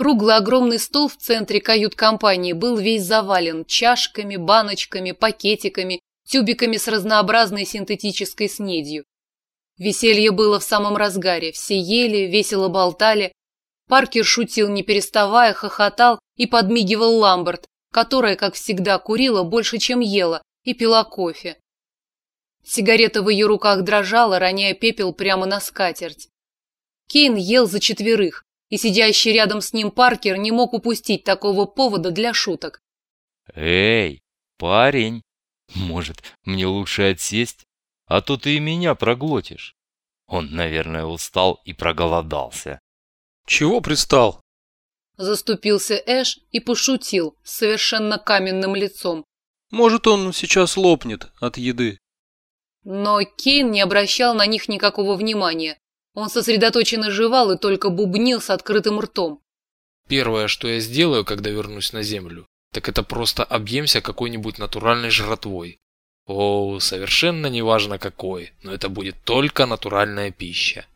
Круглый огромный стол в центре кают-компании был весь завален чашками, баночками, пакетиками, тюбиками с разнообразной синтетической снедью. Веселье было в самом разгаре, все ели, весело болтали. Паркер шутил, не переставая, хохотал и подмигивал Ламберт, которая, как всегда, курила больше, чем ела, и пила кофе. Сигарета в ее руках дрожала, роняя пепел прямо на скатерть. Кейн ел за четверых, и сидящий рядом с ним Паркер не мог упустить такого повода для шуток. «Эй, парень, может, мне лучше отсесть, а то ты и меня проглотишь?» Он, наверное, устал и проголодался. «Чего пристал?» Заступился Эш и пошутил с совершенно каменным лицом. «Может, он сейчас лопнет от еды». Но Кейн не обращал на них никакого внимания. Он сосредоточенно жевал и только бубнил с открытым ртом. Первое, что я сделаю, когда вернусь на землю, так это просто объемся какой-нибудь натуральной жратвой. О, совершенно неважно какой, но это будет только натуральная пища.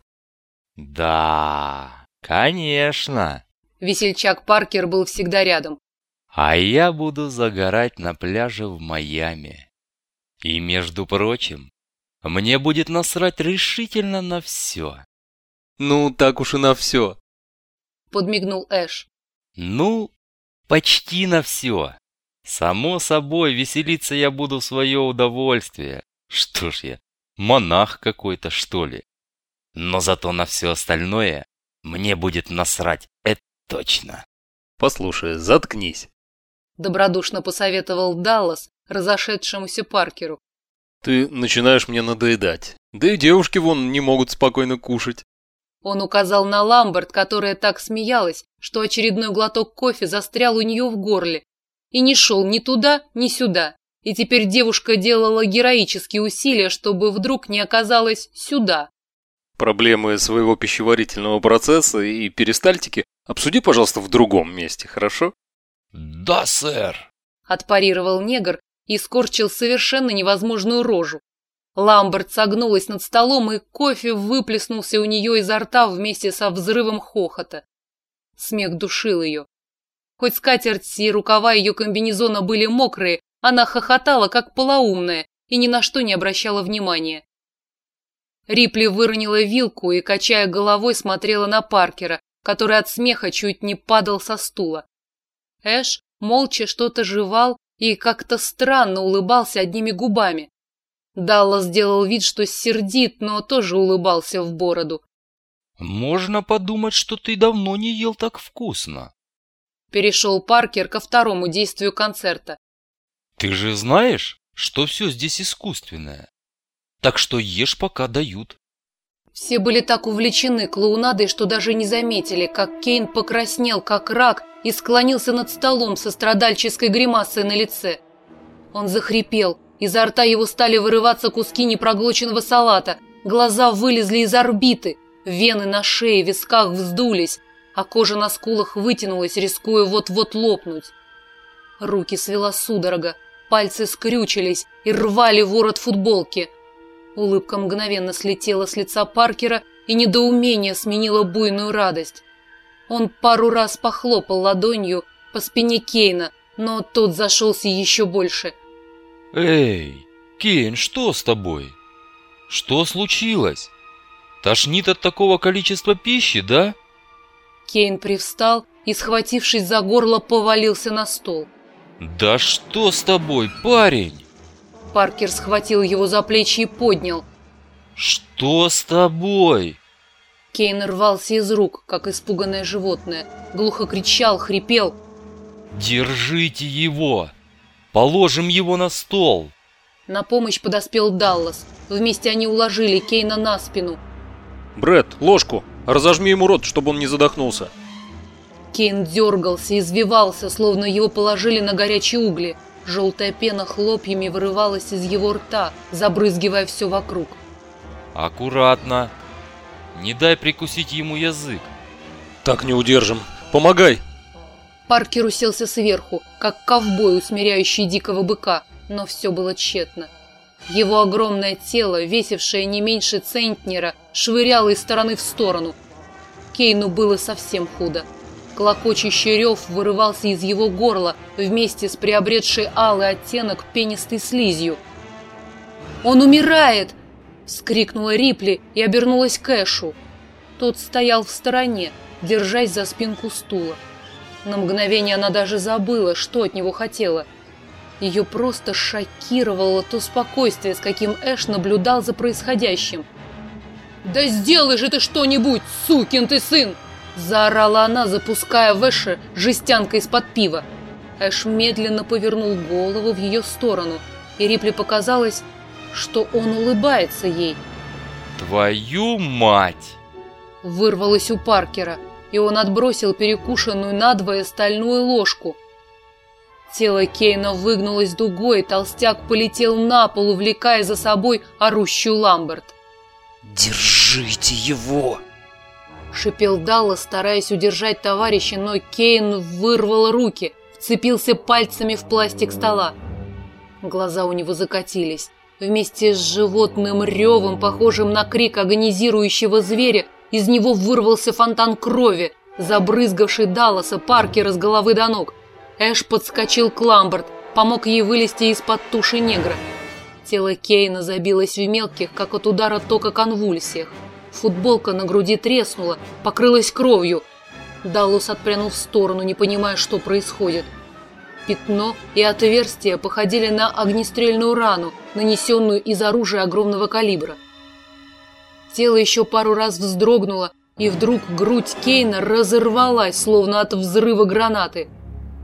Да, конечно. Весельчак Паркер был всегда рядом. А я буду загорать на пляже в Майами. И, между прочим, мне будет насрать решительно на все. Ну, так уж и на все. Подмигнул Эш. Ну, почти на все. Само собой, веселиться я буду в свое удовольствие. Что ж я, монах какой-то, что ли? Но зато на все остальное мне будет насрать, это точно. Послушай, заткнись. Добродушно посоветовал Даллас разошедшемуся Паркеру. Ты начинаешь мне надоедать. Да и девушки вон не могут спокойно кушать. Он указал на Ламберт, которая так смеялась, что очередной глоток кофе застрял у нее в горле и не шел ни туда, ни сюда. И теперь девушка делала героические усилия, чтобы вдруг не оказалось сюда. Проблемы своего пищеварительного процесса и перистальтики обсуди, пожалуйста, в другом месте, хорошо? Да, сэр. Отпарировал негр, и скорчил совершенно невозможную рожу. Ламберт согнулась над столом, и кофе выплеснулся у нее изо рта вместе со взрывом хохота. Смех душил ее. Хоть скатерть и рукава ее комбинезона были мокрые, она хохотала, как полоумная, и ни на что не обращала внимания. Рипли выронила вилку и, качая головой, смотрела на Паркера, который от смеха чуть не падал со стула. Эш молча что-то жевал и как-то странно улыбался одними губами. Далла сделал вид, что сердит, но тоже улыбался в бороду. «Можно подумать, что ты давно не ел так вкусно». Перешел Паркер ко второму действию концерта. «Ты же знаешь, что все здесь искусственное. Так что ешь, пока дают». Все были так увлечены клоунадой, что даже не заметили, как Кейн покраснел, как рак, и склонился над столом со страдальческой гримасой на лице. Он захрипел, изо рта его стали вырываться куски непроглоченного салата, глаза вылезли из орбиты, вены на шее, висках вздулись, а кожа на скулах вытянулась, рискуя вот-вот лопнуть. Руки свела судорога, пальцы скрючились и рвали ворот футболки – Улыбка мгновенно слетела с лица Паркера, и недоумение сменило буйную радость. Он пару раз похлопал ладонью по спине Кейна, но тот зашелся еще больше. «Эй, Кейн, что с тобой? Что случилось? Тошнит от такого количества пищи, да?» Кейн привстал и, схватившись за горло, повалился на стол. «Да что с тобой, парень?» Паркер схватил его за плечи и поднял. «Что с тобой?» Кейн рвался из рук, как испуганное животное. Глухо кричал, хрипел. «Держите его! Положим его на стол!» На помощь подоспел Даллас. Вместе они уложили Кейна на спину. Бред, ложку! Разожми ему рот, чтобы он не задохнулся!» Кейн дергался, извивался, словно его положили на горячие угли. Желтая пена хлопьями вырывалась из его рта, забрызгивая все вокруг. «Аккуратно! Не дай прикусить ему язык!» «Так не удержим! Помогай!» Паркер уселся сверху, как ковбой, усмиряющий дикого быка, но все было тщетно. Его огромное тело, весившее не меньше центнера, швыряло из стороны в сторону. Кейну было совсем худо. Клокочущий рев вырывался из его горла вместе с приобретшей алый оттенок пенистой слизью. «Он умирает!» – вскрикнула Рипли и обернулась к Эшу. Тот стоял в стороне, держась за спинку стула. На мгновение она даже забыла, что от него хотела. Ее просто шокировало то спокойствие, с каким Эш наблюдал за происходящим. «Да сделай же ты что-нибудь, сукин ты сын!» Заорала она, запуская в Эша жестянкой из-под пива. Эш медленно повернул голову в ее сторону, и Рипли показалось, что он улыбается ей. Твою мать! Вырвалось у Паркера, и он отбросил перекушенную надвое стальную ложку. Тело Кейна выгнулось дугой, и толстяк полетел на пол, увлекая за собой орущую Ламберт. «Держите его!» Шипел Далла, стараясь удержать товарища, но Кейн вырвал руки, вцепился пальцами в пластик стола. Глаза у него закатились. Вместе с животным ревом, похожим на крик агонизирующего зверя, из него вырвался фонтан крови, забрызгавший Далласа Паркера с головы до ног. Эш подскочил к Ламберт, помог ей вылезти из-под туши негра. Тело Кейна забилось в мелких, как от удара тока конвульсиях. Футболка на груди треснула, покрылась кровью. Даллус отпрянул в сторону, не понимая, что происходит. Пятно и отверстие походили на огнестрельную рану, нанесенную из оружия огромного калибра. Тело еще пару раз вздрогнуло, и вдруг грудь Кейна разорвалась, словно от взрыва гранаты.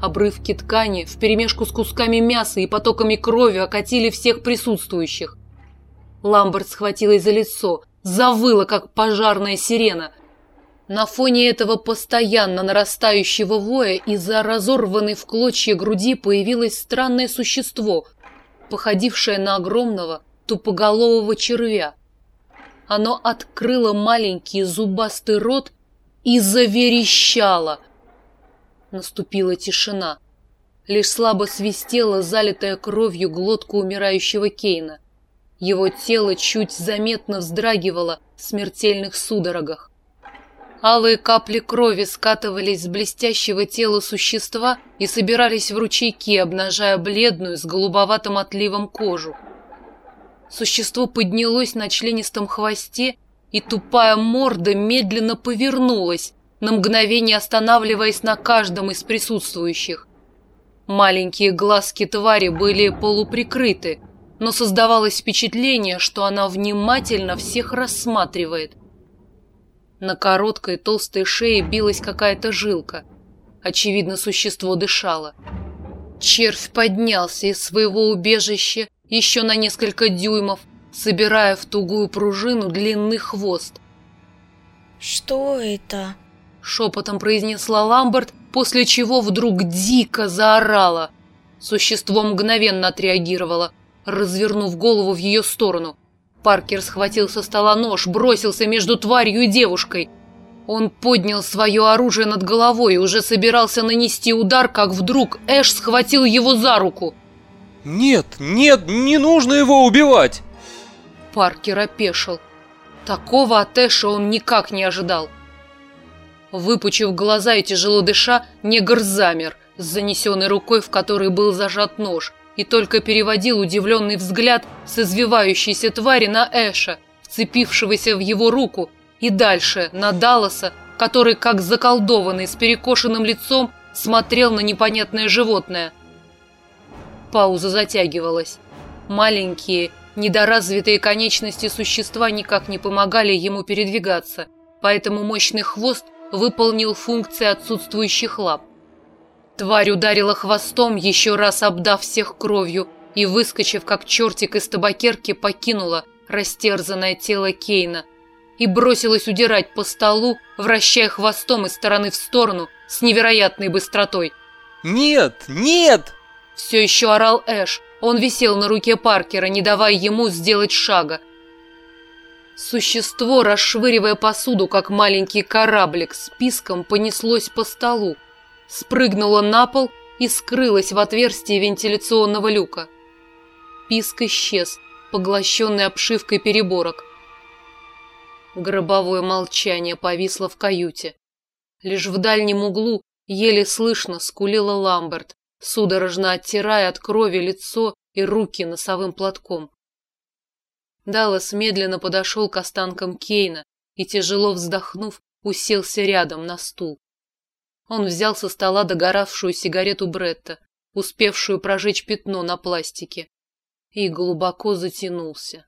Обрывки ткани вперемешку с кусками мяса и потоками крови окатили всех присутствующих. Ламберт схватилась за лицо, завыла, как пожарная сирена. На фоне этого постоянно нарастающего воя из-за разорванной в клочья груди появилось странное существо, походившее на огромного тупоголового червя. Оно открыло маленький зубастый рот и заверещало. Наступила тишина. Лишь слабо свистела залитая кровью глотка умирающего Кейна. Его тело чуть заметно вздрагивало в смертельных судорогах. Алые капли крови скатывались с блестящего тела существа и собирались в ручейки, обнажая бледную с голубоватым отливом кожу. Существо поднялось на членистом хвосте, и тупая морда медленно повернулась, на мгновение останавливаясь на каждом из присутствующих. Маленькие глазки твари были полуприкрыты, но создавалось впечатление, что она внимательно всех рассматривает. На короткой толстой шее билась какая-то жилка. Очевидно, существо дышало. Червь поднялся из своего убежища еще на несколько дюймов, собирая в тугую пружину длинный хвост. «Что это?» — шепотом произнесла Ламберт, после чего вдруг дико заорала. Существо мгновенно отреагировало развернув голову в ее сторону. Паркер схватил со стола нож, бросился между тварью и девушкой. Он поднял свое оружие над головой и уже собирался нанести удар, как вдруг Эш схватил его за руку. «Нет, нет, не нужно его убивать!» Паркер опешил. Такого от Эша он никак не ожидал. Выпучив глаза и тяжело дыша, негр замер, с занесенной рукой, в которой был зажат нож, и только переводил удивленный взгляд с извивающейся твари на Эша, вцепившегося в его руку, и дальше на Далласа, который, как заколдованный, с перекошенным лицом, смотрел на непонятное животное. Пауза затягивалась. Маленькие, недоразвитые конечности существа никак не помогали ему передвигаться, поэтому мощный хвост выполнил функции отсутствующих лап. Тварь ударила хвостом, еще раз обдав всех кровью, и, выскочив как чертик из табакерки, покинула растерзанное тело Кейна и бросилась удирать по столу, вращая хвостом из стороны в сторону с невероятной быстротой. «Нет! Нет!» Все еще орал Эш. Он висел на руке Паркера, не давая ему сделать шага. Существо, расшвыривая посуду, как маленький кораблик, списком понеслось по столу, спрыгнула на пол и скрылась в отверстии вентиляционного люка. Писк исчез, поглощенный обшивкой переборок. Гробовое молчание повисло в каюте. Лишь в дальнем углу еле слышно скулила Ламберт, судорожно оттирая от крови лицо и руки носовым платком. Даллас медленно подошел к останкам Кейна и, тяжело вздохнув, уселся рядом на стул. Он взял со стола догоравшую сигарету Бретта, успевшую прожечь пятно на пластике, и глубоко затянулся.